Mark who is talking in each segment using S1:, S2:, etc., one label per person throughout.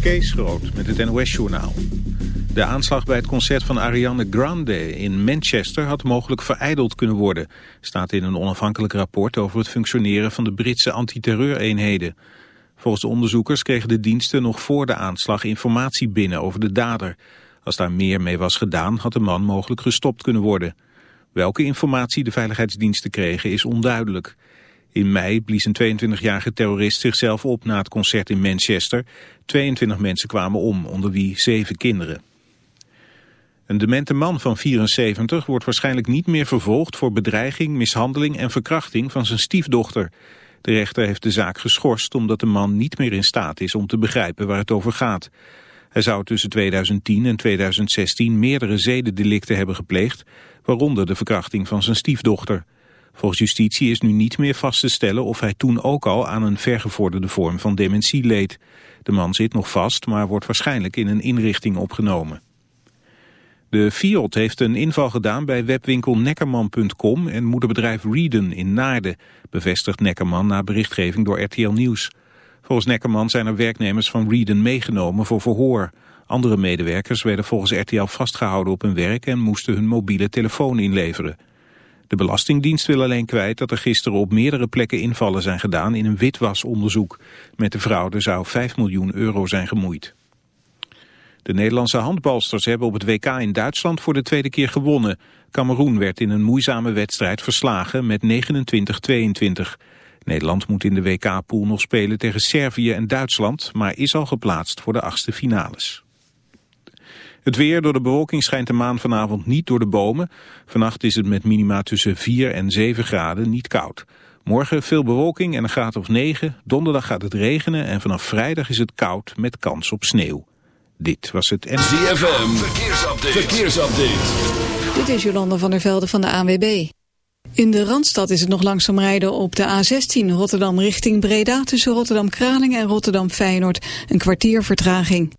S1: Kees Groot met het NOS-journaal. De aanslag bij het concert van Ariana Grande in Manchester had mogelijk vereideld kunnen worden, staat in een onafhankelijk rapport over het functioneren van de Britse antiterreureenheden. Volgens de onderzoekers kregen de diensten nog voor de aanslag informatie binnen over de dader. Als daar meer mee was gedaan, had de man mogelijk gestopt kunnen worden. Welke informatie de veiligheidsdiensten kregen is onduidelijk. In mei blies een 22-jarige terrorist zichzelf op na het concert in Manchester. 22 mensen kwamen om, onder wie zeven kinderen. Een demente man van 74 wordt waarschijnlijk niet meer vervolgd voor bedreiging, mishandeling en verkrachting van zijn stiefdochter. De rechter heeft de zaak geschorst omdat de man niet meer in staat is om te begrijpen waar het over gaat. Hij zou tussen 2010 en 2016 meerdere zedendelicten hebben gepleegd, waaronder de verkrachting van zijn stiefdochter. Volgens justitie is nu niet meer vast te stellen of hij toen ook al aan een vergevorderde vorm van dementie leed. De man zit nog vast, maar wordt waarschijnlijk in een inrichting opgenomen. De Fiat heeft een inval gedaan bij webwinkel Neckerman.com en moederbedrijf Reeden in Naarden, bevestigt Neckerman na berichtgeving door RTL Nieuws. Volgens Neckerman zijn er werknemers van Reeden meegenomen voor verhoor. Andere medewerkers werden volgens RTL vastgehouden op hun werk en moesten hun mobiele telefoon inleveren. De Belastingdienst wil alleen kwijt dat er gisteren op meerdere plekken invallen zijn gedaan in een witwasonderzoek. Met de fraude zou 5 miljoen euro zijn gemoeid. De Nederlandse handbalsters hebben op het WK in Duitsland voor de tweede keer gewonnen. Cameroen werd in een moeizame wedstrijd verslagen met 29-22. Nederland moet in de WK-pool nog spelen tegen Servië en Duitsland, maar is al geplaatst voor de achtste finales. Het weer door de bewolking schijnt de maan vanavond niet door de bomen. Vannacht is het met minima tussen 4 en 7 graden niet koud. Morgen veel bewolking en een graad of 9. Donderdag gaat het regenen en vanaf vrijdag is het koud met kans op sneeuw. Dit was het...
S2: ZFM, verkeersupdate. verkeersupdate.
S3: Dit is Jolanda van der Velde van de ANWB. In de Randstad is het nog langzaam rijden op de A16 Rotterdam richting Breda... tussen Rotterdam-Kralingen en Rotterdam-Feyenoord. Een kwartier vertraging.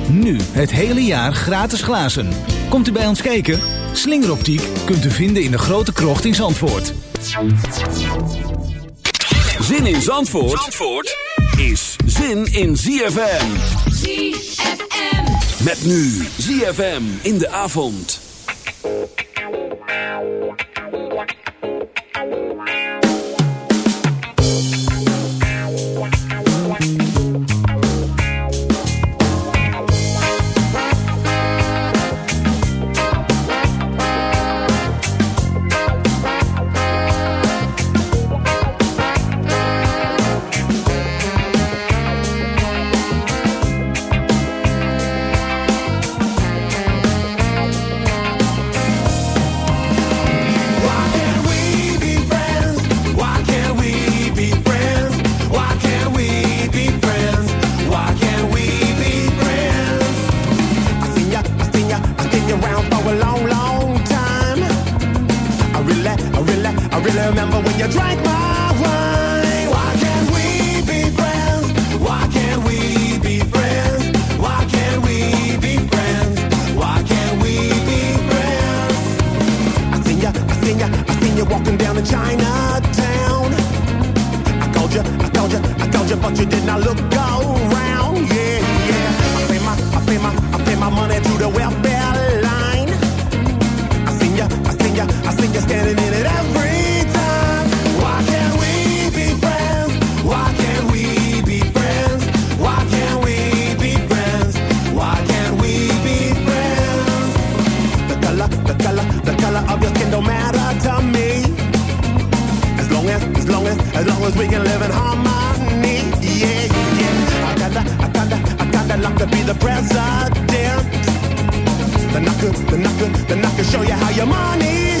S4: Nu het hele jaar gratis glazen. Komt u bij ons kijken? Slingeroptiek kunt u vinden in de grote krocht in Zandvoort.
S2: Zin in Zandvoort, Zandvoort is zin in ZFM.
S5: ZFM.
S2: Met nu ZFM in de avond.
S6: the president. Then I the then I could, then I show you how your money's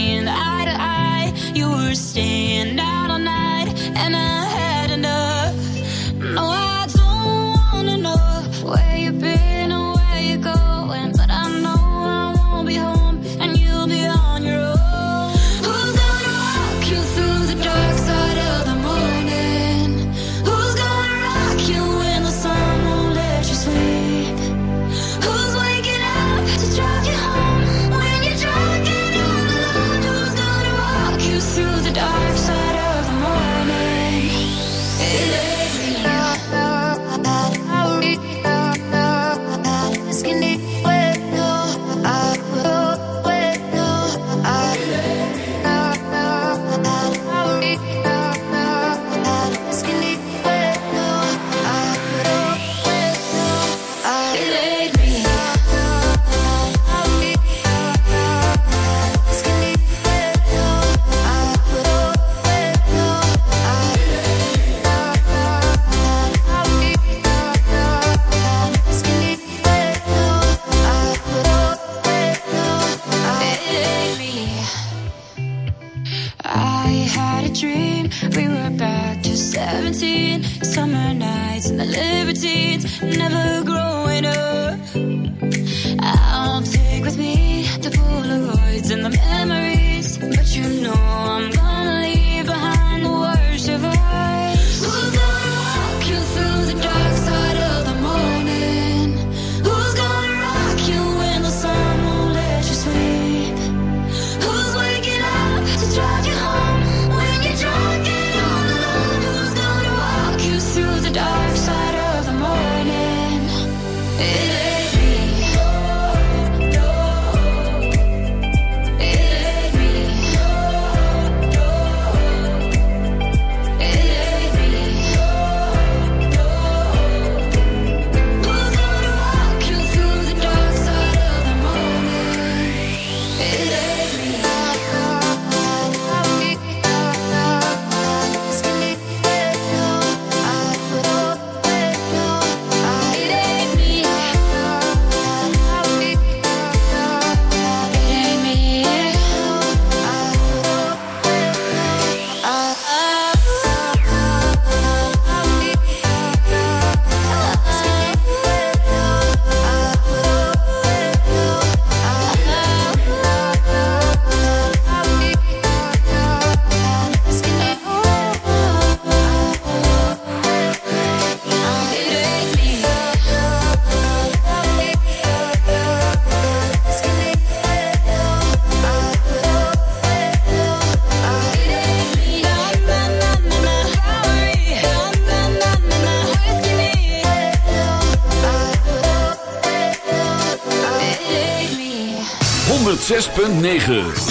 S7: 106.9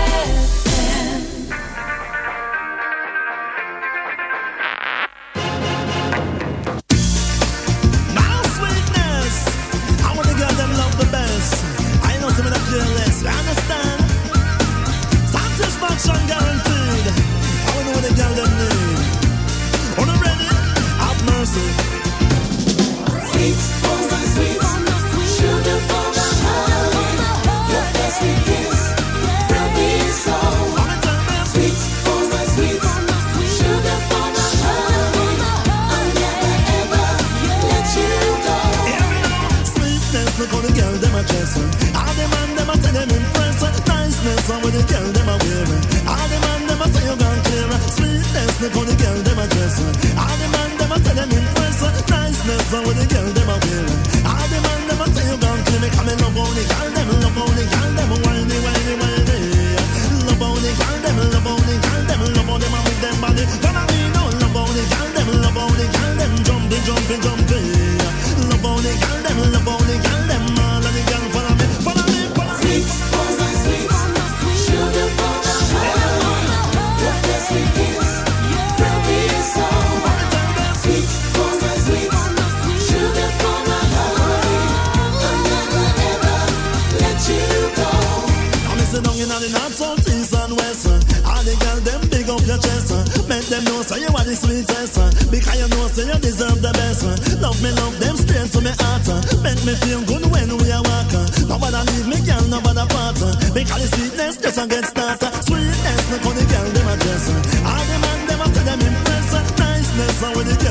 S6: when you
S8: get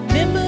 S8: remember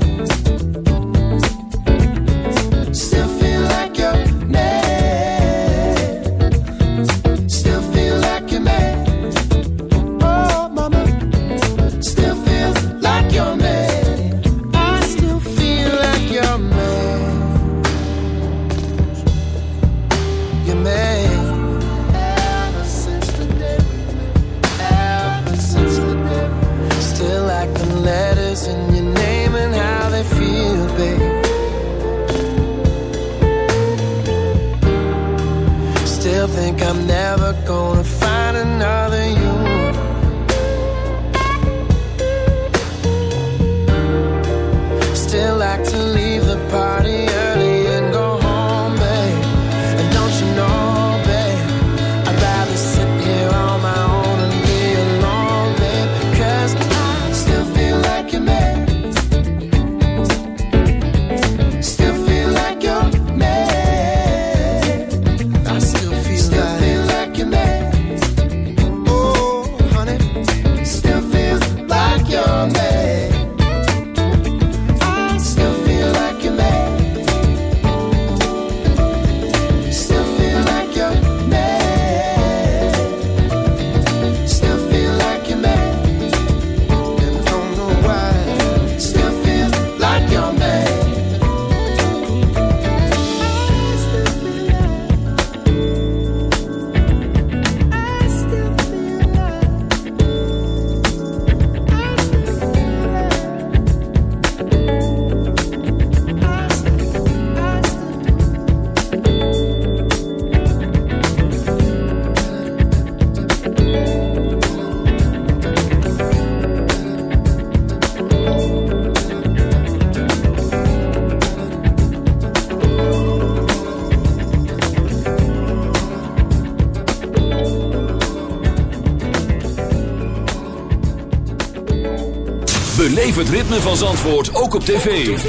S9: het ritme van Zandvoort ook op tv.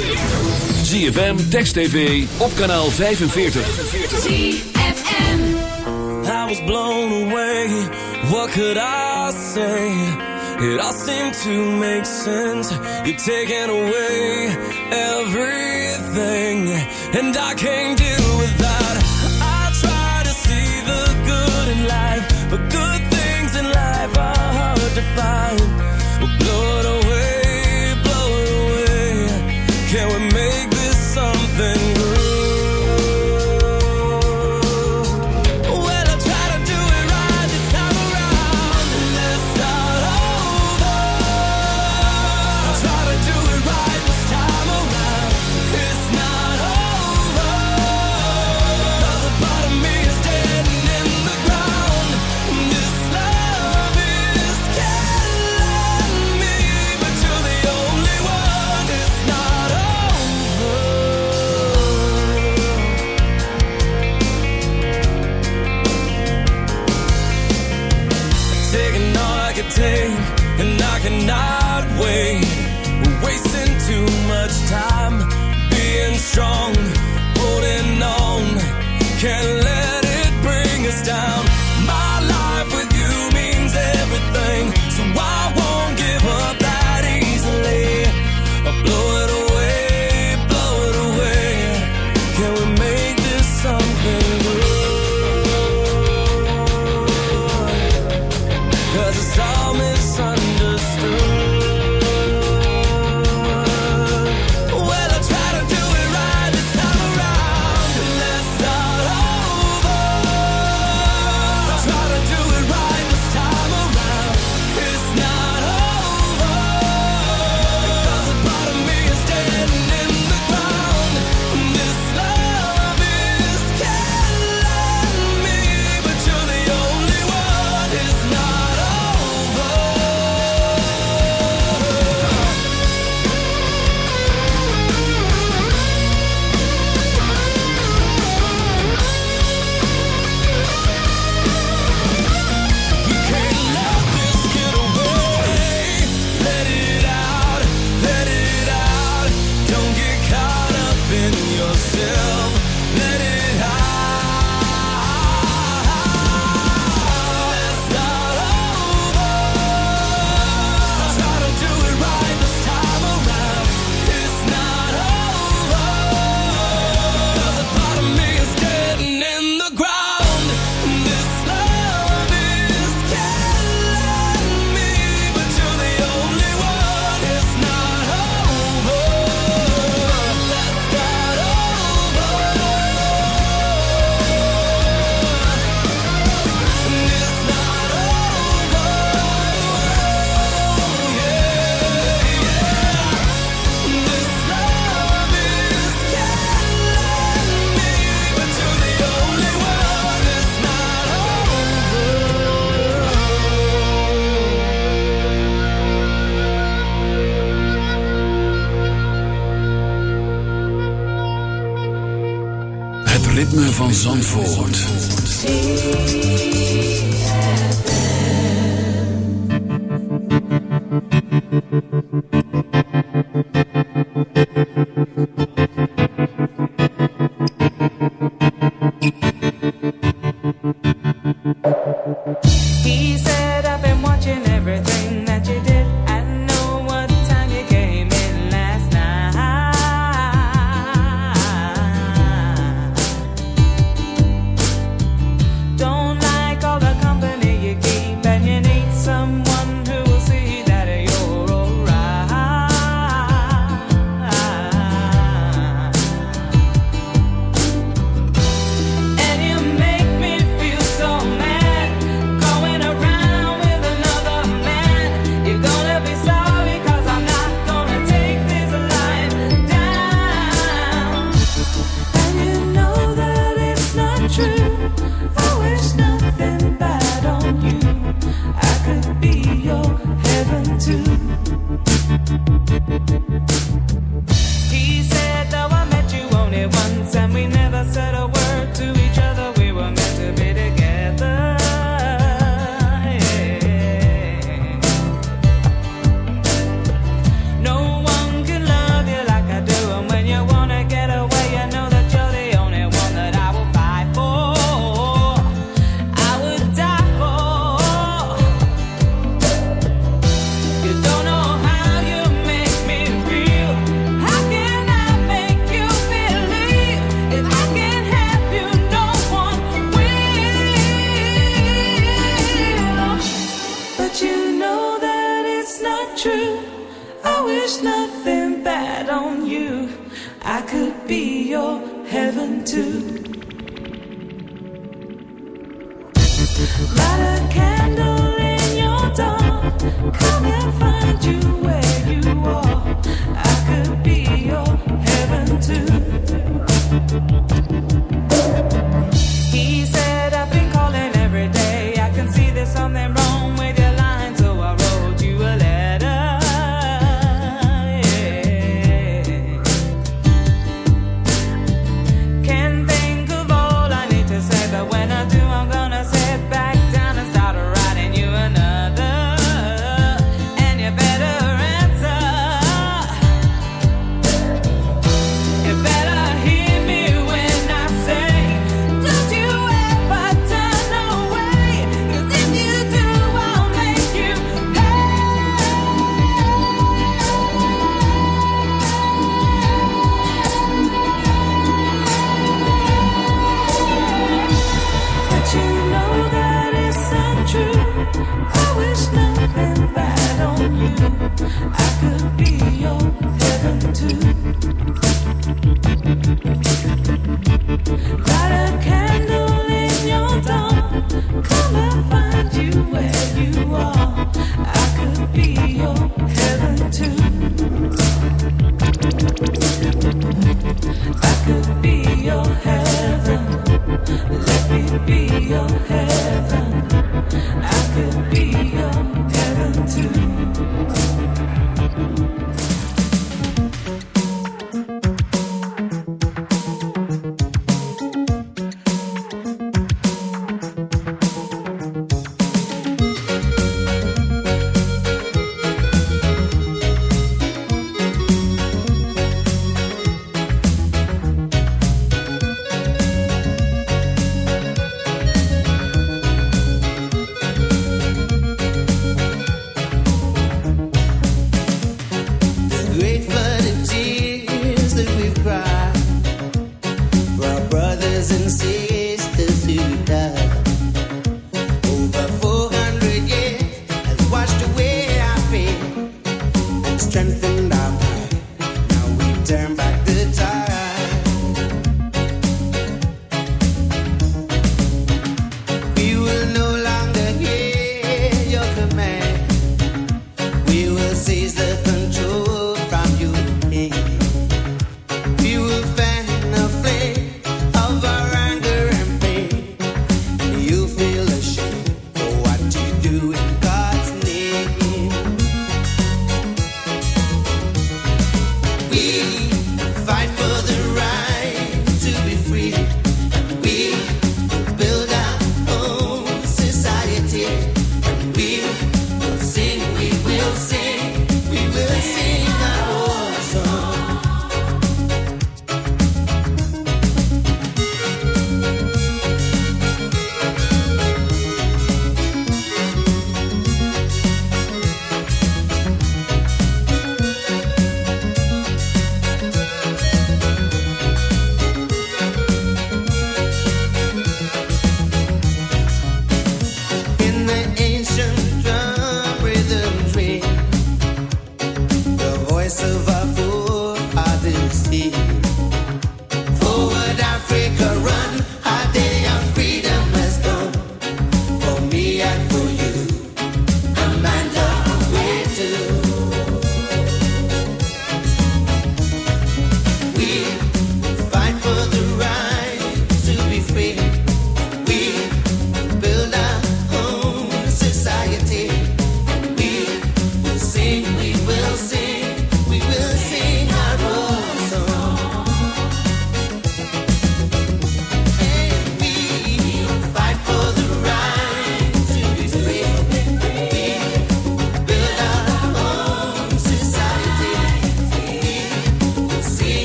S9: ZFM, Text TV, op kanaal 45.
S10: I was blown away, what could I say? It all seemed to make sense. You're taking away everything. And I can't do it.